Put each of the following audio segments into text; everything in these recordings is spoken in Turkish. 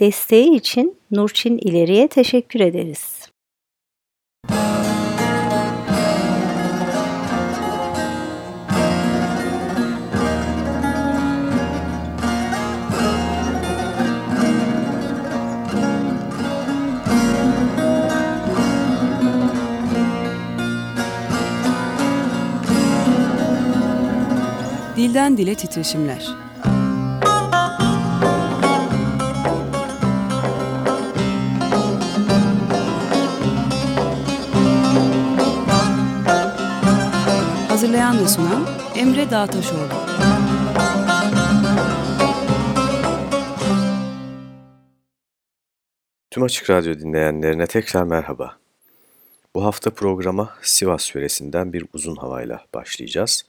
Desteği için Nurçin İleri'ye teşekkür ederiz. Dilden Dile Titreşimler Hazırlayan ve sunan Emre Dağtaşoğlu. Tüm Açık Radyo dinleyenlerine tekrar merhaba. Bu hafta programa Sivas yöresinden bir uzun havayla başlayacağız.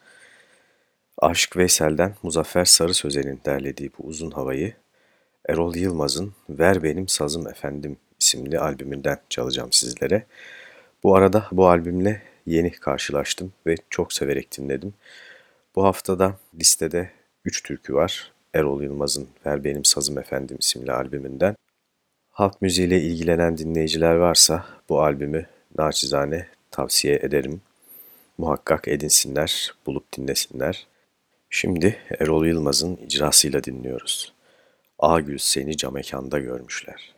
Aşık Veysel'den Muzaffer Sarı Sözen'in derlediği bu uzun havayı Erol Yılmaz'ın Ver Benim Sazım Efendim isimli albümünden çalacağım sizlere. Bu arada bu albümle yeni karşılaştım ve çok severek dinledim. Bu haftada listede 3 türkü var. Erol Yılmaz'ın Ver Benim Sazım Efendim isimli albümünden. Halk müziğiyle ilgilenen dinleyiciler varsa bu albümü naçizane tavsiye ederim. Muhakkak edinsinler, bulup dinlesinler. Şimdi Erol Yılmaz'ın icrasıyla dinliyoruz. Ağgül seni camekanda görmüşler.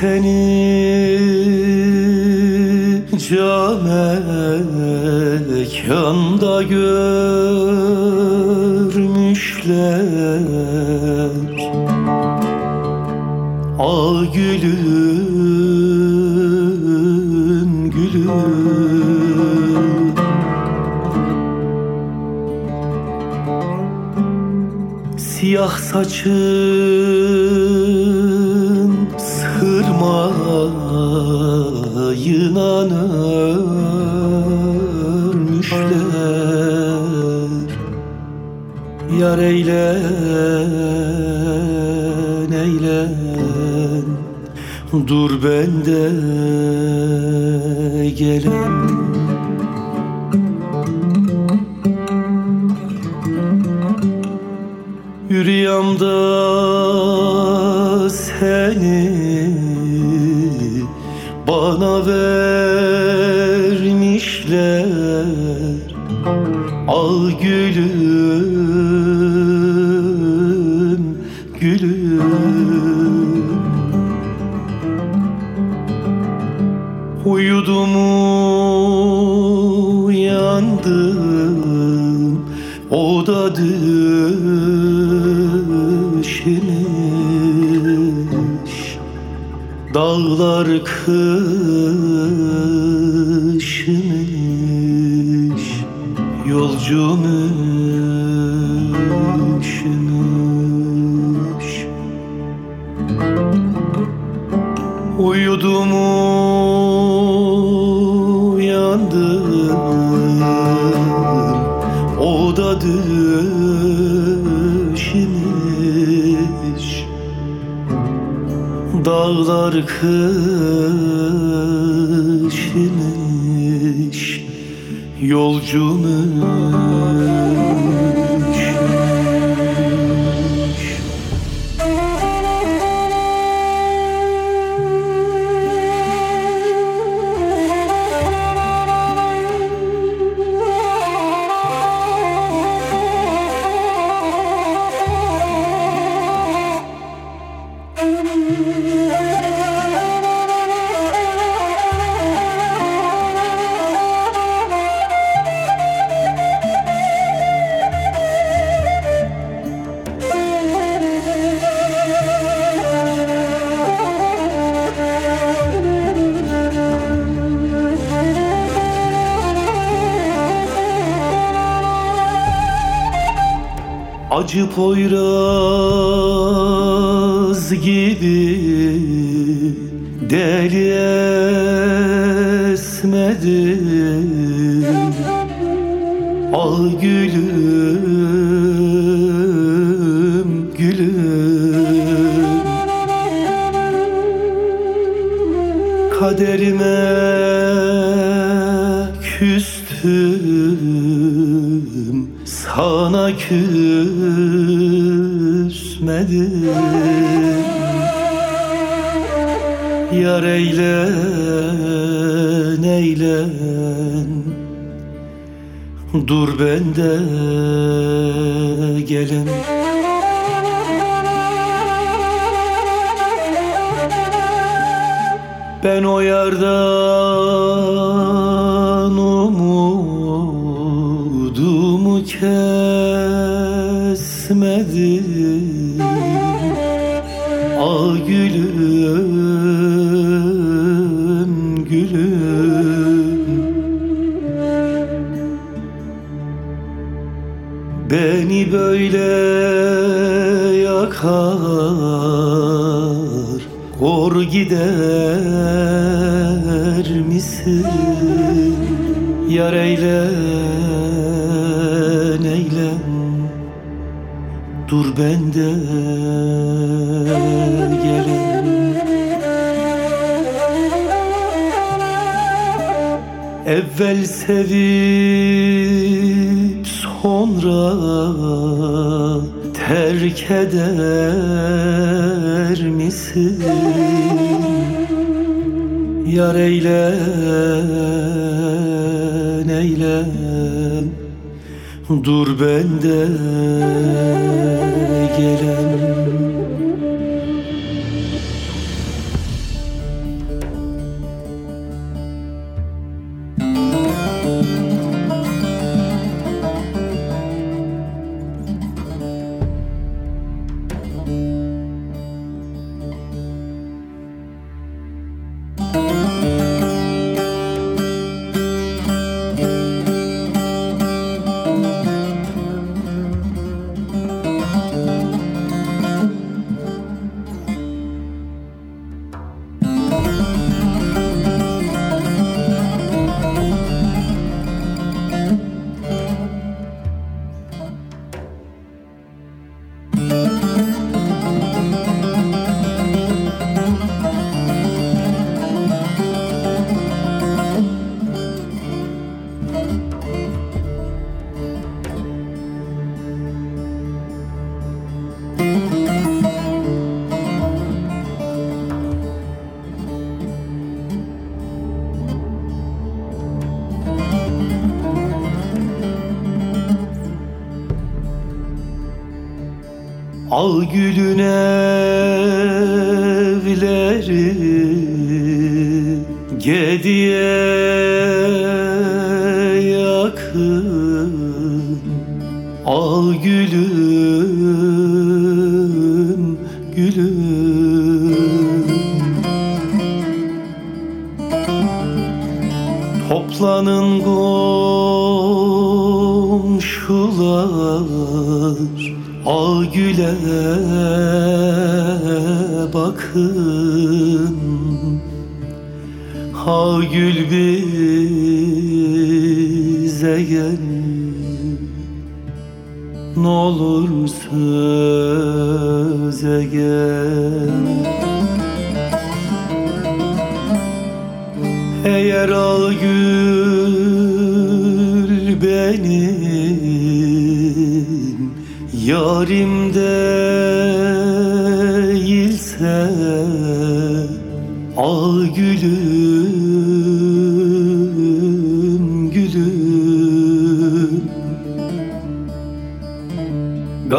和你。Sırmayına örmüşler Yar eylen eylen. Dur bende gelen. Rüyamda seni bana vermişler Al gülüm gülüm. Uyudum uyandım Dağlar kışmış Yolcum üşümüş Uyudum uyandım O da Dağlar Yolcum üşümüş Acı poyraz gibi deli esmedim Ah gülüm Yar eylen eylen. Dur bende gelem. Ben o yardan umudumu kesmedim. Ah gülüm Böyle yakar. Kor gider misin? Yar eylen eylen Dur bende gelin Evvel sevip sonra terk eder misin? Yar eylen eylen Dur bende gelen Al gülün evleri Gediye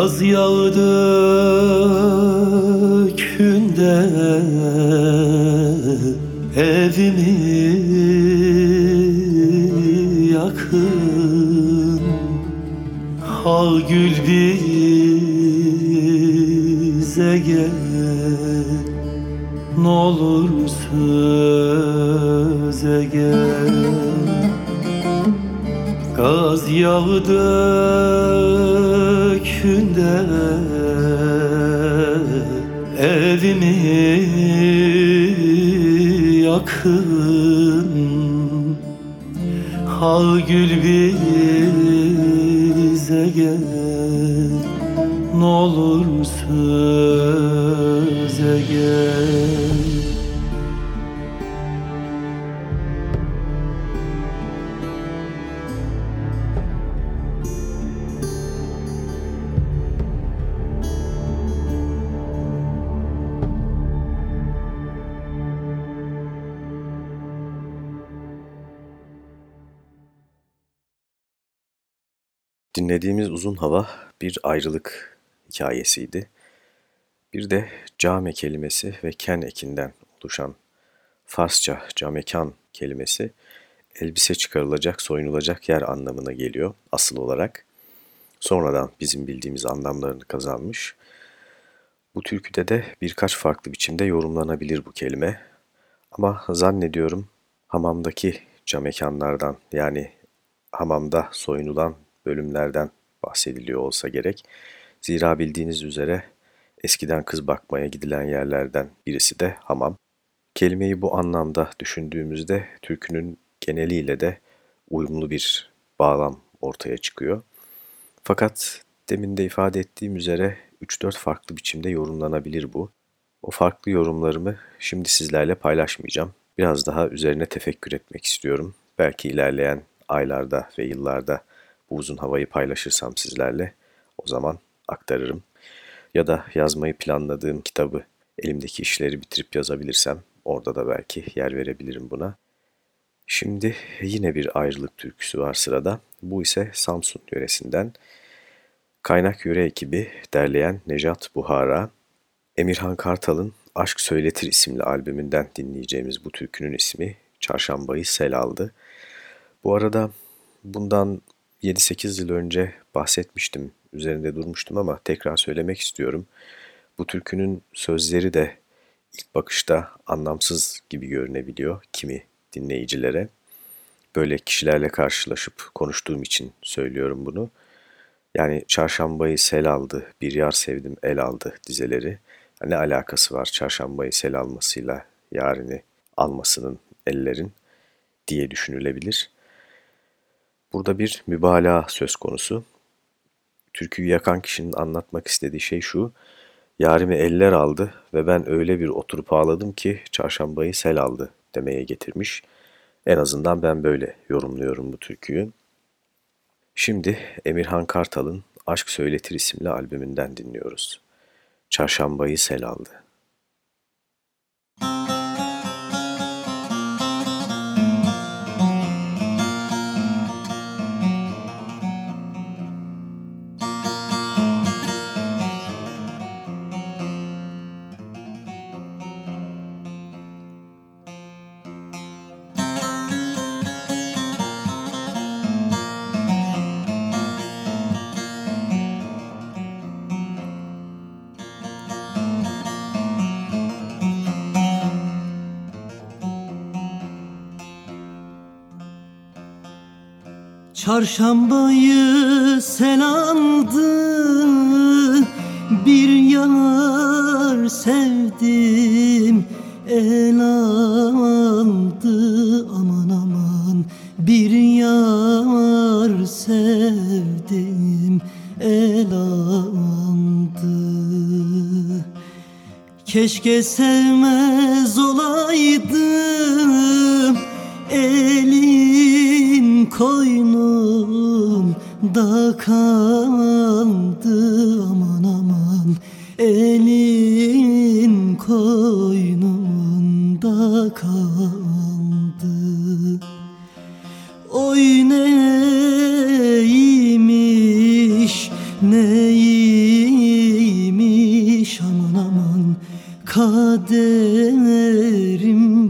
Gaz yağı dökünde Evimi yakın. Al gül bize gel Ne olur söze gel. Gaz kökünde Evimi yakın Hal gül bize gel. Ne olur söze gel Dinlediğimiz uzun hava bir ayrılık hikayesiydi. Bir de came kelimesi ve ken ekinden oluşan Farsça camekan kelimesi elbise çıkarılacak, soyunulacak yer anlamına geliyor asıl olarak. Sonradan bizim bildiğimiz anlamlarını kazanmış. Bu türküde de birkaç farklı biçimde yorumlanabilir bu kelime. Ama zannediyorum hamamdaki camekanlardan yani hamamda soyunulan bölümlerden bahsediliyor olsa gerek. Zira bildiğiniz üzere eskiden kız bakmaya gidilen yerlerden birisi de hamam. Kelimeyi bu anlamda düşündüğümüzde türkünün geneliyle de uyumlu bir bağlam ortaya çıkıyor. Fakat demin de ifade ettiğim üzere 3-4 farklı biçimde yorumlanabilir bu. O farklı yorumlarımı şimdi sizlerle paylaşmayacağım. Biraz daha üzerine tefekkür etmek istiyorum. Belki ilerleyen aylarda ve yıllarda bu uzun havayı paylaşırsam sizlerle o zaman aktarırım. Ya da yazmayı planladığım kitabı elimdeki işleri bitirip yazabilirsem orada da belki yer verebilirim buna. Şimdi yine bir ayrılık türküsü var sırada. Bu ise Samsun yöresinden. Kaynak Yöre ekibi derleyen Nejat Buhara, Emirhan Kartal'ın Aşk Söyletir isimli albümünden dinleyeceğimiz bu türkünün ismi Çarşambayı Sel aldı. Bu arada bundan 7-8 yıl önce bahsetmiştim, üzerinde durmuştum ama tekrar söylemek istiyorum. Bu türkünün sözleri de ilk bakışta anlamsız gibi görünebiliyor kimi dinleyicilere. Böyle kişilerle karşılaşıp konuştuğum için söylüyorum bunu. Yani çarşambayı sel aldı, bir yar sevdim el aldı dizeleri. Ne alakası var çarşambayı sel almasıyla yarini almasının ellerin diye düşünülebilir. Burada bir mübalağa söz konusu. Türküyü yakan kişinin anlatmak istediği şey şu. Yarimi eller aldı ve ben öyle bir oturup ağladım ki çarşambayı sel aldı demeye getirmiş. En azından ben böyle yorumluyorum bu türküyü. Şimdi Emirhan Kartal'ın Aşk Söyletir isimli albümünden dinliyoruz. Çarşambayı sel aldı. Çarşambayı aldı Bir yar sevdim El aldı. Aman aman Bir yar sevdim El aldı. Keşke sevmez aman aman Kaderim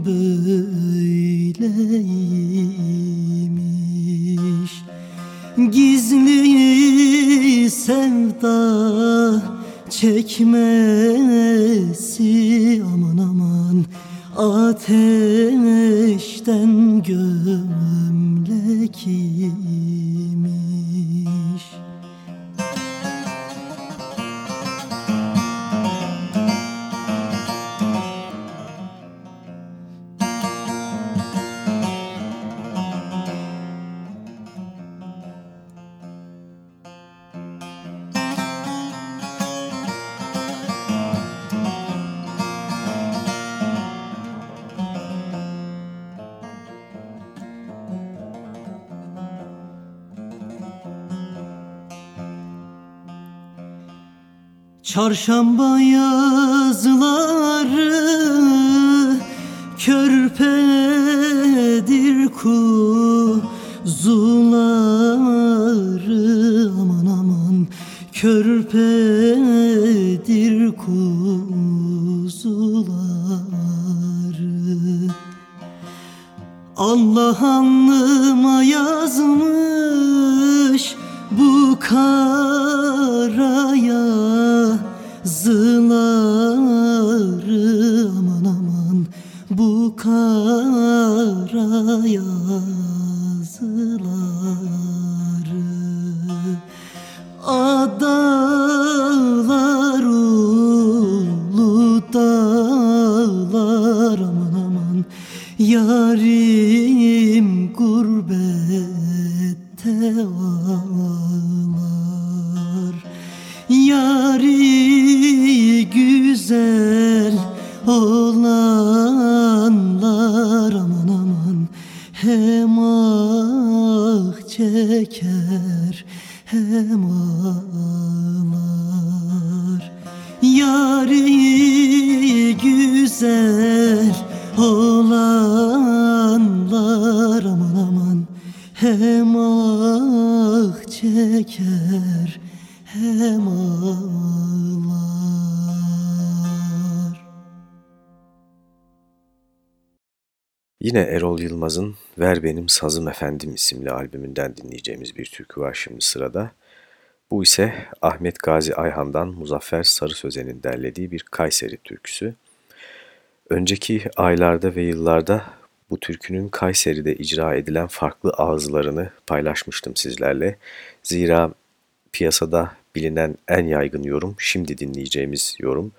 böyleymiş. Gizli sevda çekmesi Çarşamba yazları körpedir kuzuları. Aman aman körpedir kuzuları. Allah alnıma yazmış bu karaya kara yazıları Adalar Yine Erol Yılmaz'ın Ver Benim Sazım Efendim isimli albümünden dinleyeceğimiz bir türkü var şimdi sırada. Bu ise Ahmet Gazi Ayhan'dan Muzaffer Sarı Sözen'in derlediği bir Kayseri türküsü. Önceki aylarda ve yıllarda bu türkünün Kayseri'de icra edilen farklı ağızlarını paylaşmıştım sizlerle. Zira piyasada bilinen en yaygın yorum şimdi dinleyeceğimiz yorum.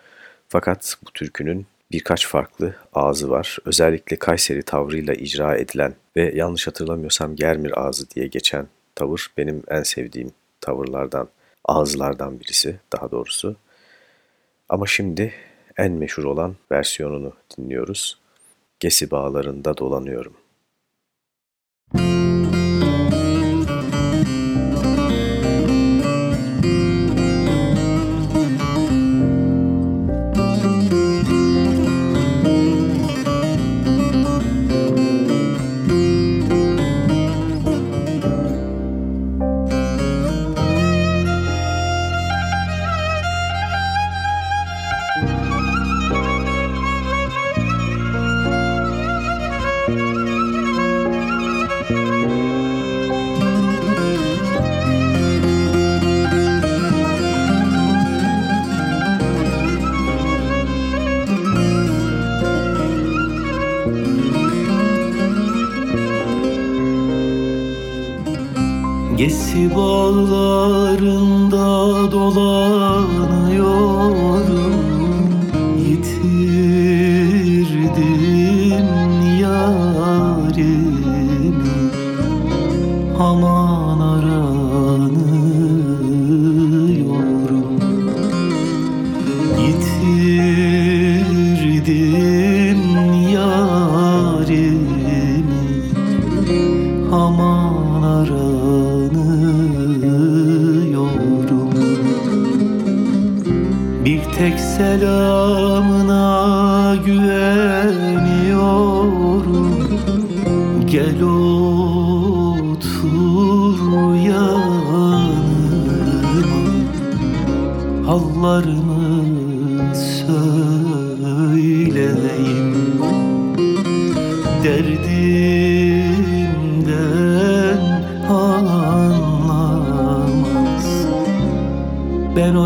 Fakat bu türkünün birkaç farklı ağzı var. Özellikle Kayseri tavrıyla icra edilen ve yanlış hatırlamıyorsam Germir ağzı diye geçen tavır benim en sevdiğim tavırlardan, ağızlardan birisi daha doğrusu. Ama şimdi en meşhur olan versiyonunu dinliyoruz. Gesi bağlarında dolanıyorum. Gesi bağlarında dolanıyorum Ben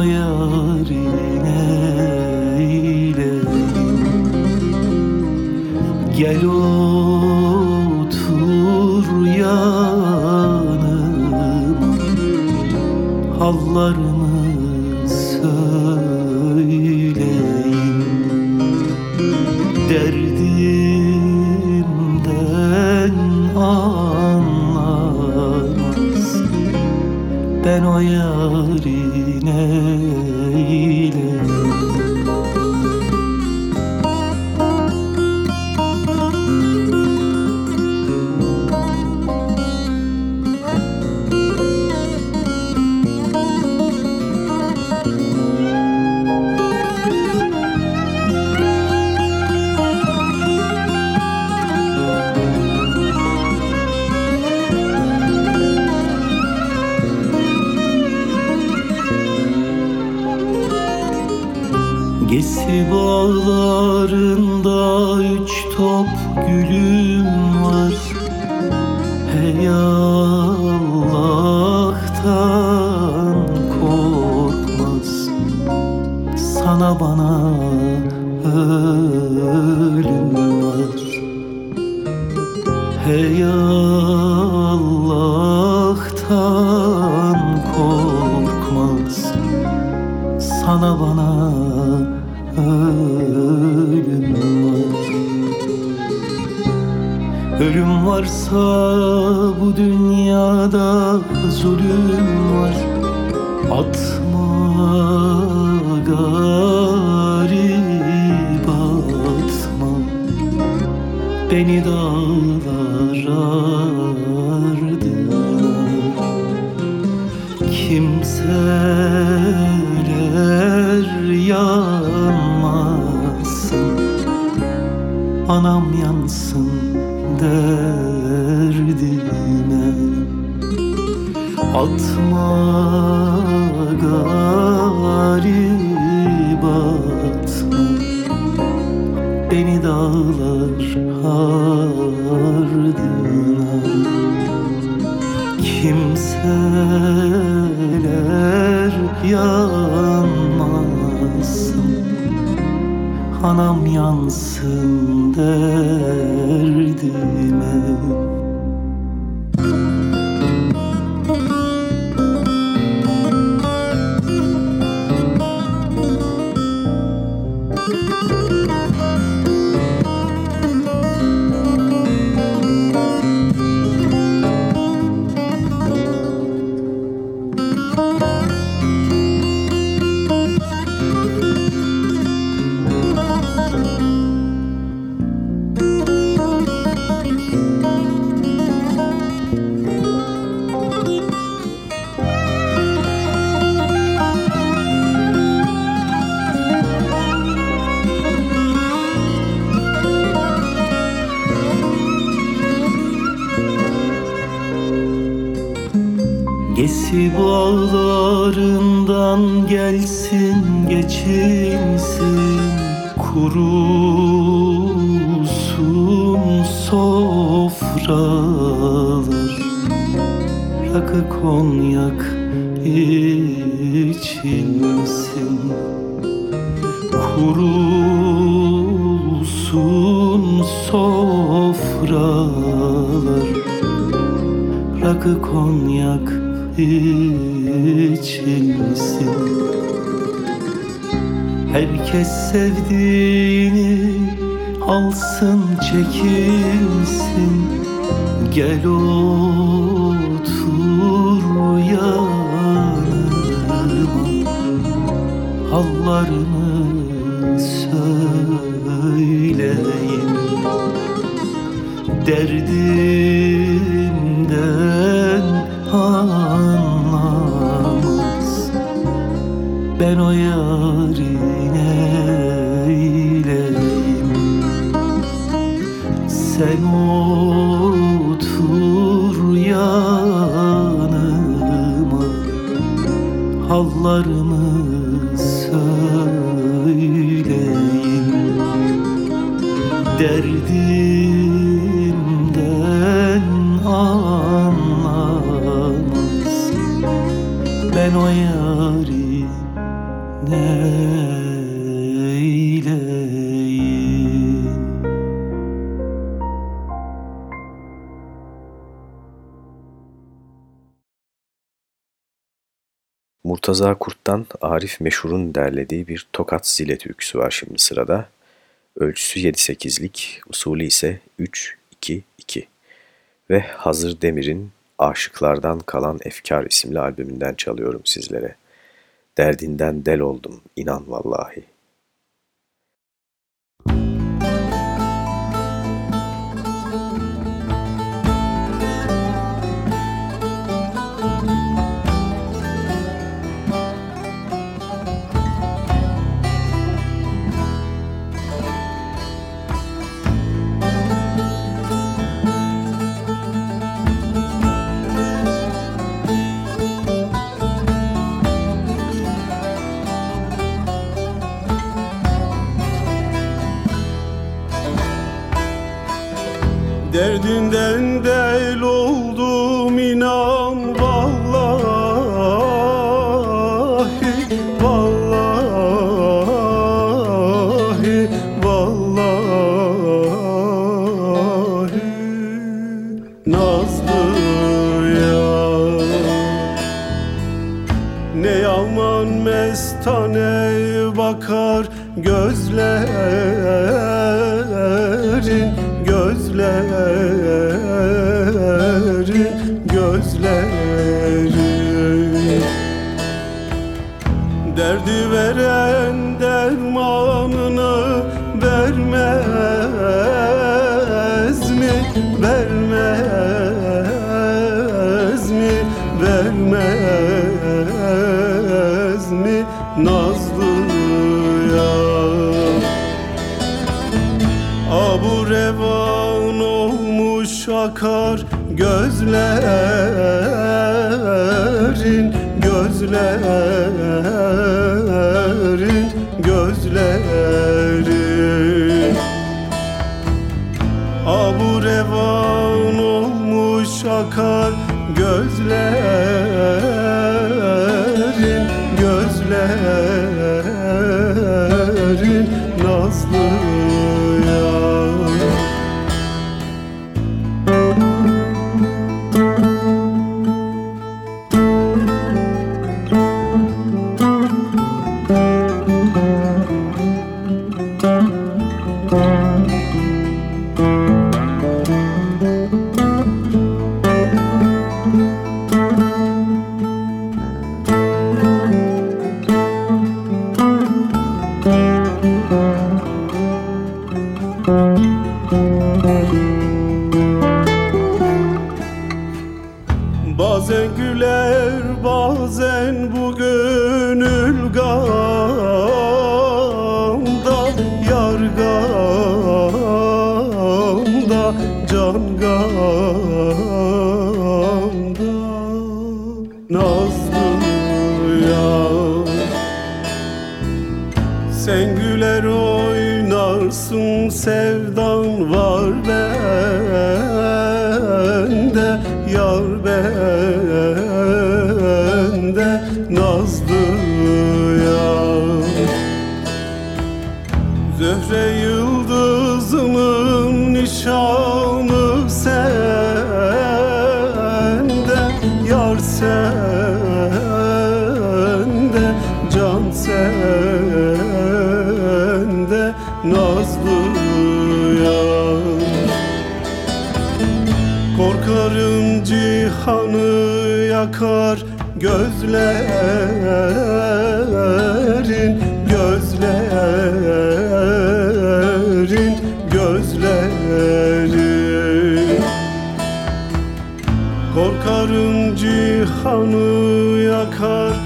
Ölüm varsa bu dünyada zulüm var. Atma garip atma. Beni dağlar Gesi bağlarından gelsin geçinsin. Kurusun sofralar. Rakı konyak içilsin Kurulsun sofralar. Rakı konyak içilsin Herkes sevdiğini alsın çekilsin Gel otur yanıma. Hallarını söyleyin Derdimden Hallarımı söyleyin Derdimden anlamaz. Ben o yari neyleyim Murtaza Kurt'tan Arif Meşhur'un derlediği bir Tokat Zile türküsü var şimdi sırada. Ölçüsü 7-8'lik, usulü ise 3-2-2. Ve Hazır Demir'in Aşıklardan Kalan Efkar isimli albümünden çalıyorum sizlere. Derdinden del oldum, inan vallahi. Derdinden del oldum inan vallahi Vallahi Vallahi. Nazlı yar Ne yaman mestane bakar gözlerin Derdi veren dermanını vermez mi? Vermez mi? Vermez mi? Nazlı yar Abu revan olmuş akar gözlerin Gözlerin gözlerin Abu revan olmuş akar gözlerin Gözlerin gamda Nazlı sen güler oynarsın sevdan var bende Yar bende yakar gözlerin Gözlerin gözlerin. Korkarım cihanı yakar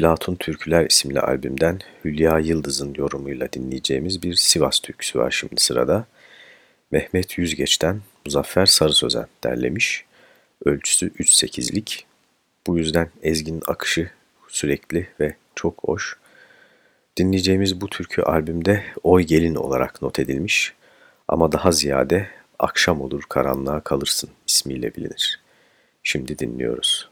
Eflatun Türküler isimli albümden Hülya Yıldız'ın yorumuyla dinleyeceğimiz bir Sivas türküsü var şimdi sırada. Mehmet Yüzgeç'ten Muzaffer Sarı Sözen derlemiş. Ölçüsü 3-8'lik. Bu yüzden ezginin akışı sürekli ve çok hoş. Dinleyeceğimiz bu türkü albümde Oy Gelin olarak not edilmiş ama daha ziyade Akşam Olur Karanlığa Kalırsın ismiyle bilinir. Şimdi dinliyoruz.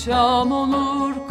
Akşam olur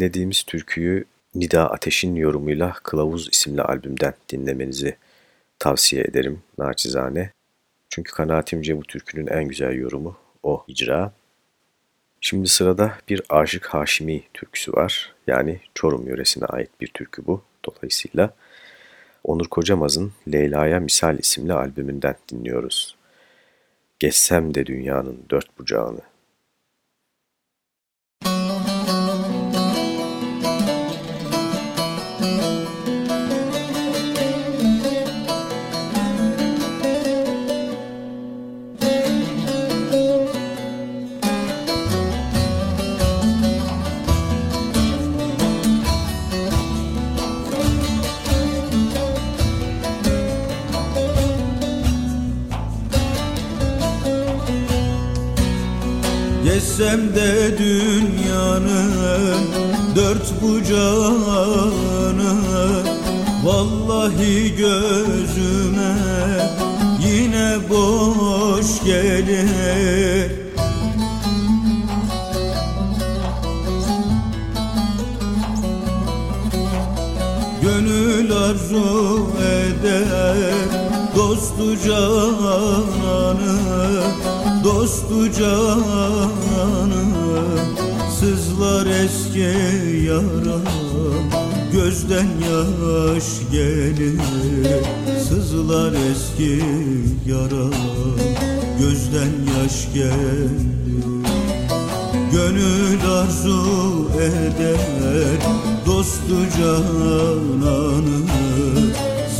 dinlediğimiz türküyü Nida Ateş'in yorumuyla Kılavuz isimli albümden dinlemenizi tavsiye ederim naçizane. Çünkü kanaatimce bu türkünün en güzel yorumu o icra. Şimdi sırada bir Aşık Haşimi türküsü var. Yani Çorum yöresine ait bir türkü bu. Dolayısıyla Onur Kocamaz'ın Leyla'ya Misal isimli albümünden dinliyoruz. Geçsem de dünyanın dört bucağını. Gezsem de dünyanın dört bucağını. Vallahi gözüme yine boş gelir. Gönül arzu eder dostu cananı Dostu cananı Sızlar eski yaram Gözden yaş gelir. Sızlar eski yaram Gözden yaş gelir. Gönül arzu eder dostu cananı.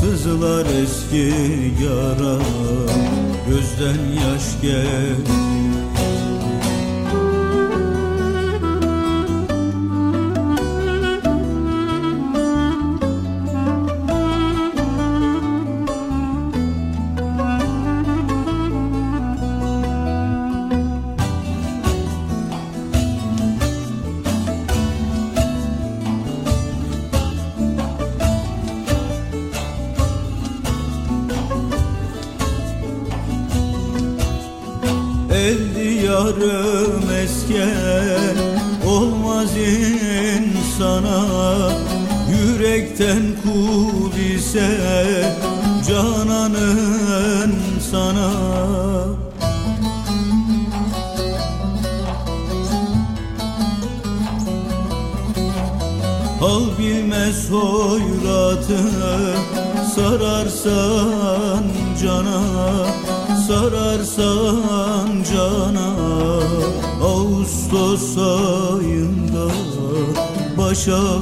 Sızlar eski yara gözden yaş gel Sarı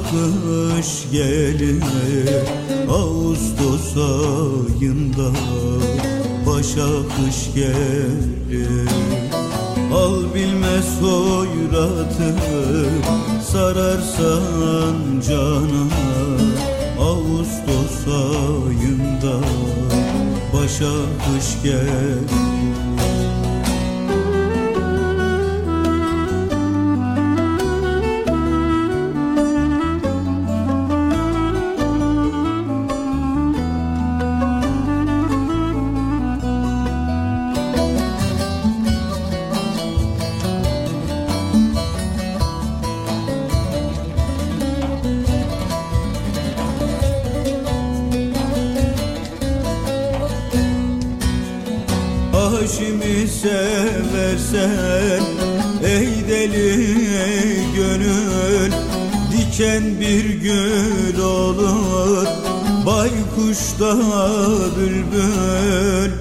kış gelir Ağustos ayında başa kış gelir. Al bilmez hoyratı sararsan cana Ağustos ayında başa kış gel seversen ey deli gönül Diken bir gül olur baykuş da bülbül.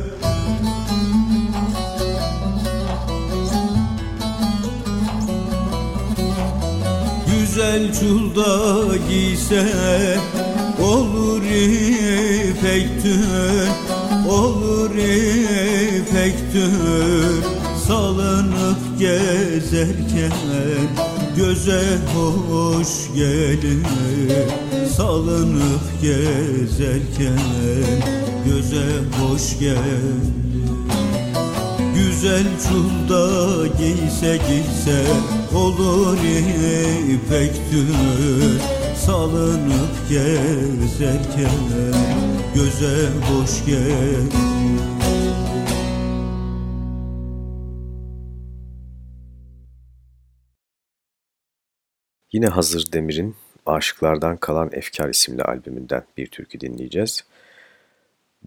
Güzel çulda giyse olur ipek tül Olur ipek tül Salınıp gezerken göze hoş gelir Salınıp gezerken göze hoş gelir Güzel çulda giyse giyse olur ipek tül Salınıp gezerken göze hoş gelir Yine Hazır Demir'in Aşıklardan Kalan Efkar isimli albümünden bir türkü dinleyeceğiz.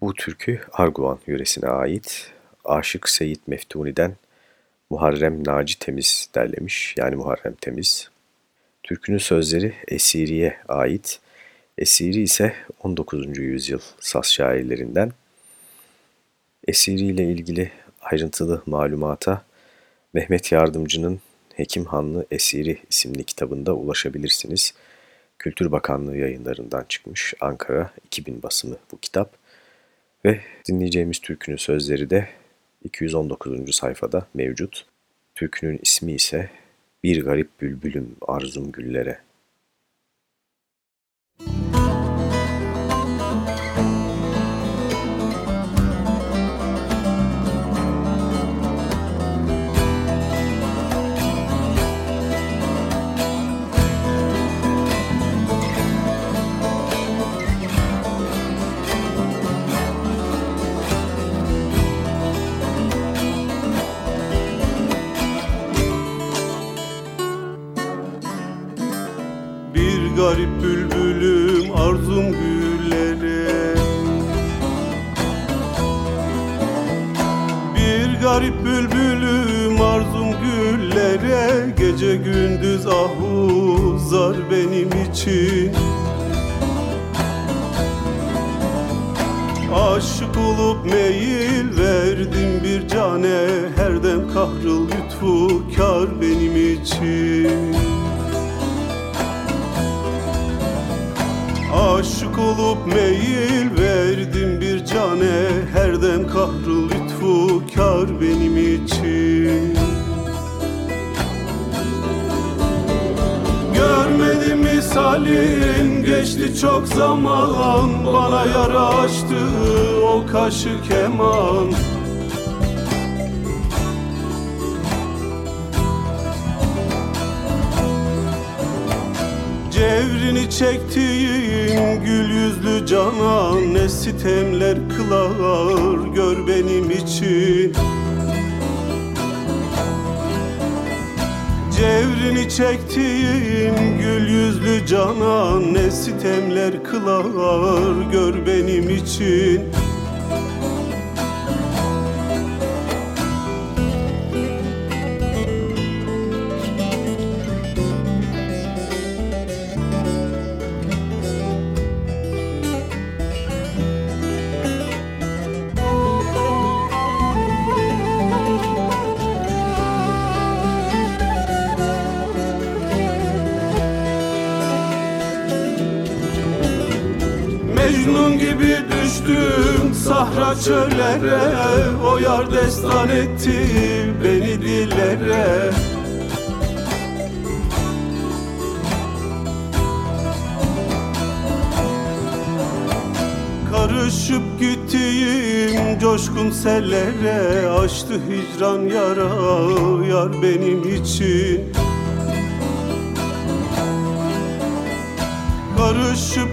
Bu türkü Arguvan yöresine ait. Aşık Seyit Meftuni'den Muharrem Naci Temiz derlemiş. Yani Muharrem Temiz. Türkünün sözleri Esiri'ye ait. Esiri ise 19. yüzyıl Saz şairlerinden. Esiri ile ilgili ayrıntılı malumata Mehmet Yardımcı'nın Hekim Hanlı Esiri isimli kitabında ulaşabilirsiniz. Kültür Bakanlığı yayınlarından çıkmış Ankara 2000 basımı bu kitap. Ve dinleyeceğimiz türkünün sözleri de 219. sayfada mevcut. Türkünün ismi ise Bir Garip Bülbülüm Arzum Güllere. Gündüz ahuzar benim için. Aşık olup meyil verdim bir cane Her dem kahrıl lütfu benim için. Aşık olup meyil verdim bir cane Her dem kahrı lütfu benim için misalin geçti çok zaman Bana yara açtı o kaşı keman. Cevrini çektiğim gül yüzlü canan Ne sitemler kılar gör benim için Cevrini çektiğim gül yüzlü canan Ne sitemler kılar gör benim için çöllere O yar destan etti beni dillere. Karışıp gittiğim coşkun sellere Açtı hicran yara yar benim için. Karışıp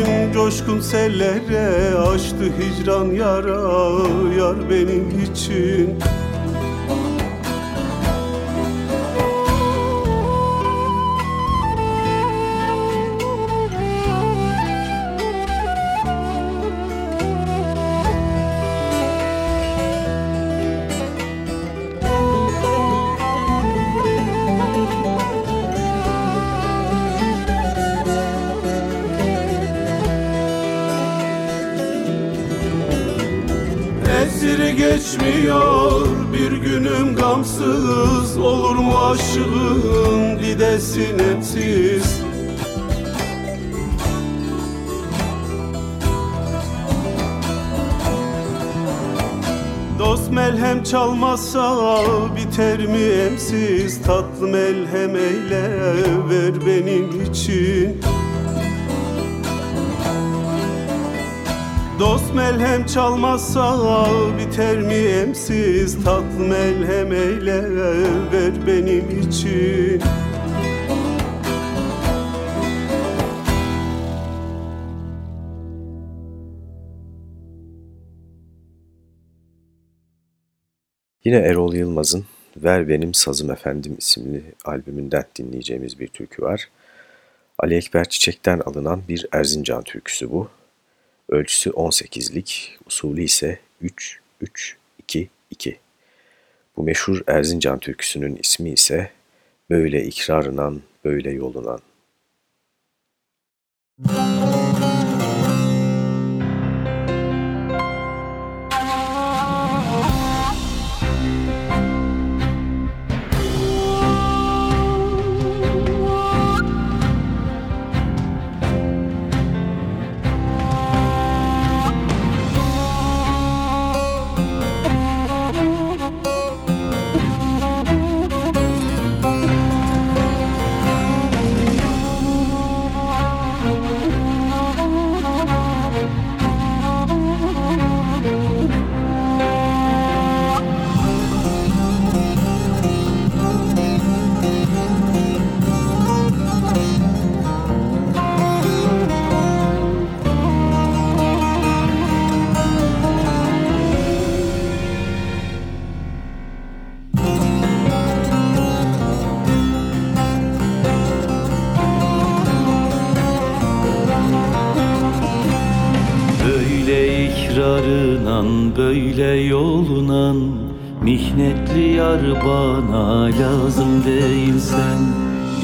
gittiğim coşkun sellere Açtı hicran yara yar benim için gamsız Olur mu aşığın gidesin etsiz Dost melhem çalmazsa biter mi emsiz? Tatlı melhem eyle ver benim için Melhem çalmazsa biter mi emsiz Tatlı melhem eyle ver benim için Yine Erol Yılmaz'ın Ver Benim Sazım Efendim isimli albümünden dinleyeceğimiz bir türkü var. Ali Ekber Çiçek'ten alınan bir Erzincan türküsü bu. Ölçüsü 18'lik, usulü ise 3-3-2-2. Bu meşhur Erzincan türküsünün ismi ise Böyle ikrarınan, böyle yolunan. Müzik böyle yolunan Mihnetli yar bana lazım değilsen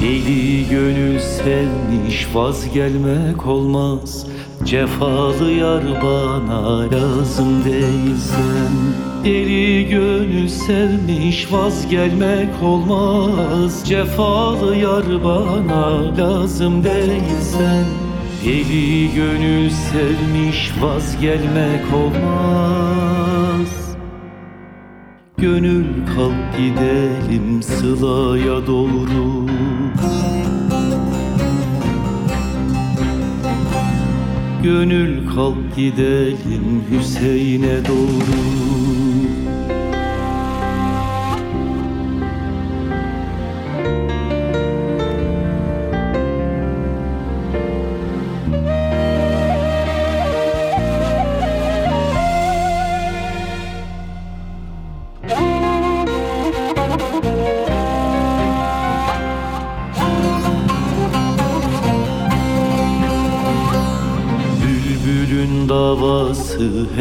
Deli gönül sevmiş vazgelmek olmaz. Cefalı yar bana lazım değilsen Deli gönül sevmiş vazgelmek olmaz. Cefalı yar bana lazım değilsen Deli gönül sevmiş vazgelmek olmaz Gönül kalk gidelim sılaya doğru. Gönül kalk gidelim Hüseyin'e doğru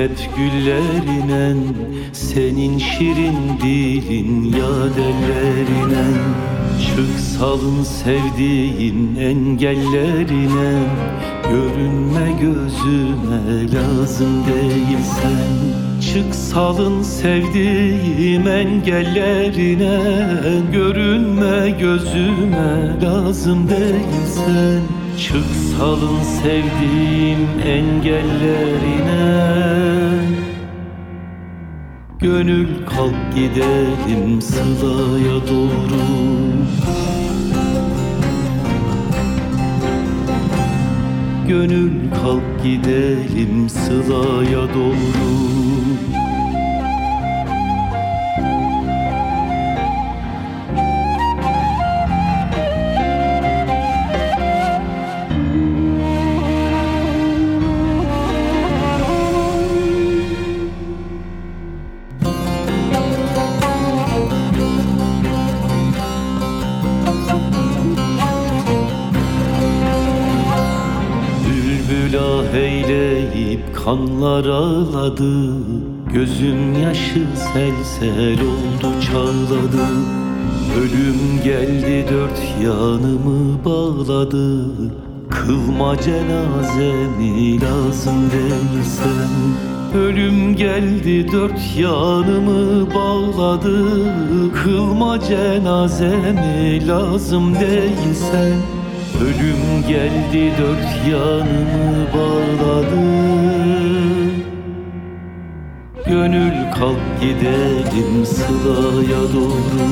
hep güllerinen Senin şirin dilin yadellerine. Çık salın sevdiğin engellerine Görünme gözüme lazım değilsen. Çık salın sevdiğim engellerine Görünme gözüme lazım değilsen. Çık salın sevdiğim engellerine. Gönül kalk gidelim sılaya doğru. Gönül kalk gidelim sılaya doğru kanlar ağladı Gözüm yaşı sel sel oldu çağladı. Ölüm geldi dört yanımı bağladı. Kılma cenazemi lazım değilsen Ölüm geldi dört yanımı bağladı. Kılma cenazemi lazım değilsen Ölüm geldi dört yanımı bağladı. Gönül kalk gidelim sılaya doğru.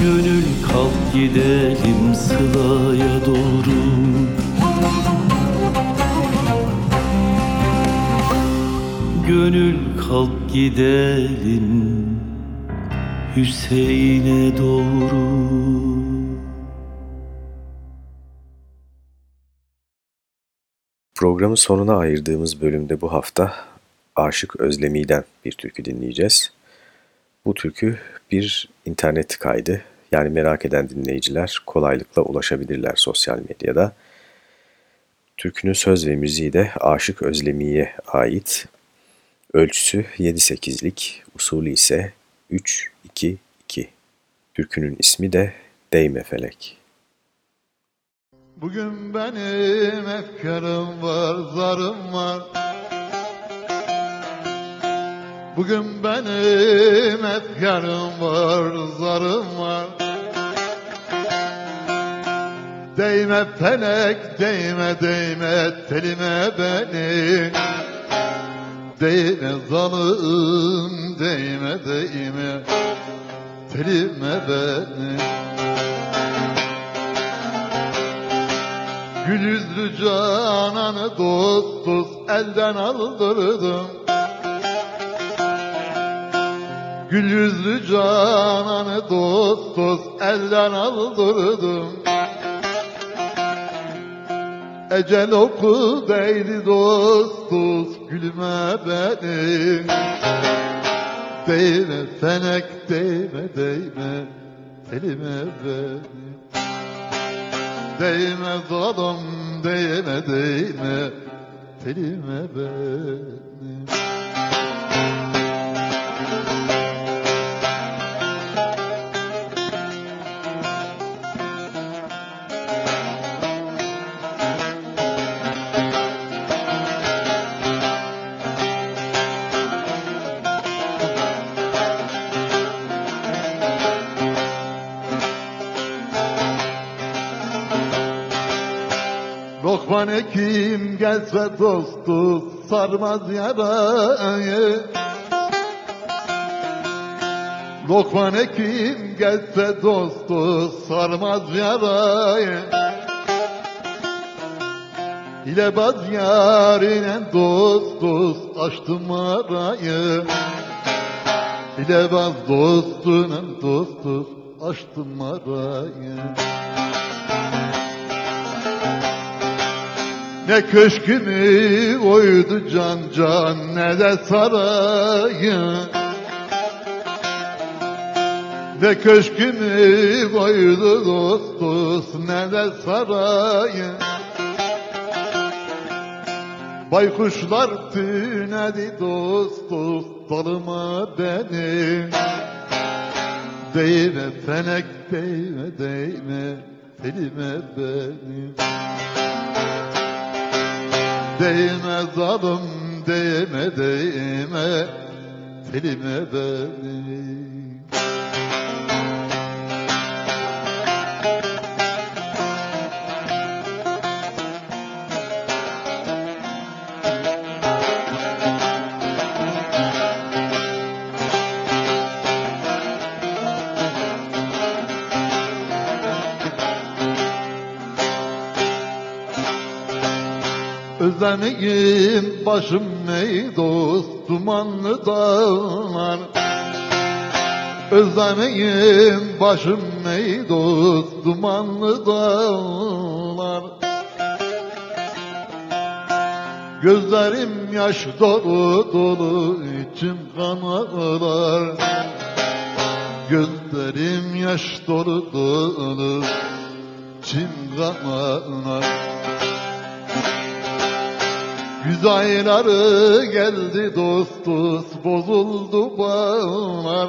Gönül kalk gidelim sılaya doğru. Gönül kalk gidelim Hüseyin'e doğru Programın sonuna ayırdığımız bölümde bu hafta Aşık Özlemi'den bir türkü dinleyeceğiz. Bu türkü bir internet kaydı. Yani merak eden dinleyiciler kolaylıkla ulaşabilirler sosyal medyada. Türkünün söz ve müziği de Aşık Özlemi'ye ait. Ölçüsü 7-8'lik, usulü ise 3-2-2. Türkünün ismi de Değme Felek. Bugün benim efkarım var, zarım var. Bugün benim efkarım var, zarım var. Değme felek, değme değme telime beni. Değme zalim, değme değme. Telime beni. Gül yüzlü cananı dost dost elden aldırdım. Gül yüzlü cananı dost dost elden aldırdım. Ecel oku değdi dost dost gülme beni Değme fenek değme değme elime beni Değme zalim değme değme telime benim Lokman Hekim gelse dostu sarmaz yarayı. Lokman Hekim gelse dostu sarmaz yarayı. İle baz yarine dost dost açtım arayı. İle baz dostuna dost dost açtım arayı Ne köşkümü oydu can can ne de sarayı. Ne köşkümü koydu dost dost ne de sarayı. Baykuşlar tünedi dost dost dalıma beni. Değme fenek değme değme telime beni Değme zalim değme değme. Telime benim Özlemiyim başım ey dost dumanlı dağlar. Özlemiyim başım ey dost dumanlı dağlar. Gözlerim yaş dolu dolu içim kan ağlar Gözlerim yaş dolu dolu içim kan ağlar Güz ayları geldi dost bozuldu bağlar.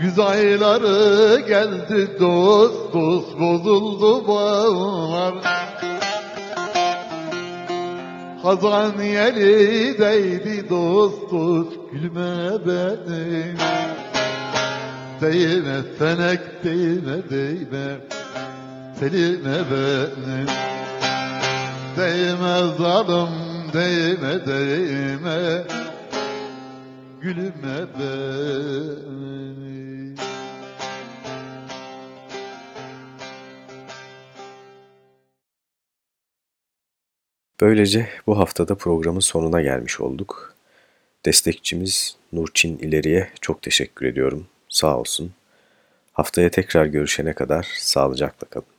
Güz ayları geldi dost bozuldu bağlar. Hazan yeli değdi dost dost gülme benim Değme fenek değme değme. Telime benim Değme zalim değme değme Gülüme benim Böylece bu haftada programın sonuna gelmiş olduk. Destekçimiz Nurçin İleri'ye çok teşekkür ediyorum. Sağ olsun. Haftaya tekrar görüşene kadar sağlıcakla kalın.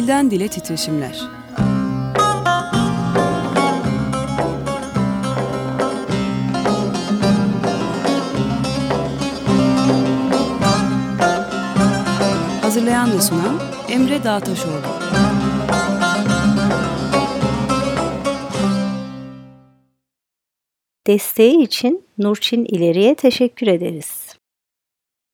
Dilden dile titreşimler. Hazırlayan ve sunan Emre Dağtaşoğlu. Desteği için Nurçin İleri'ye teşekkür ederiz.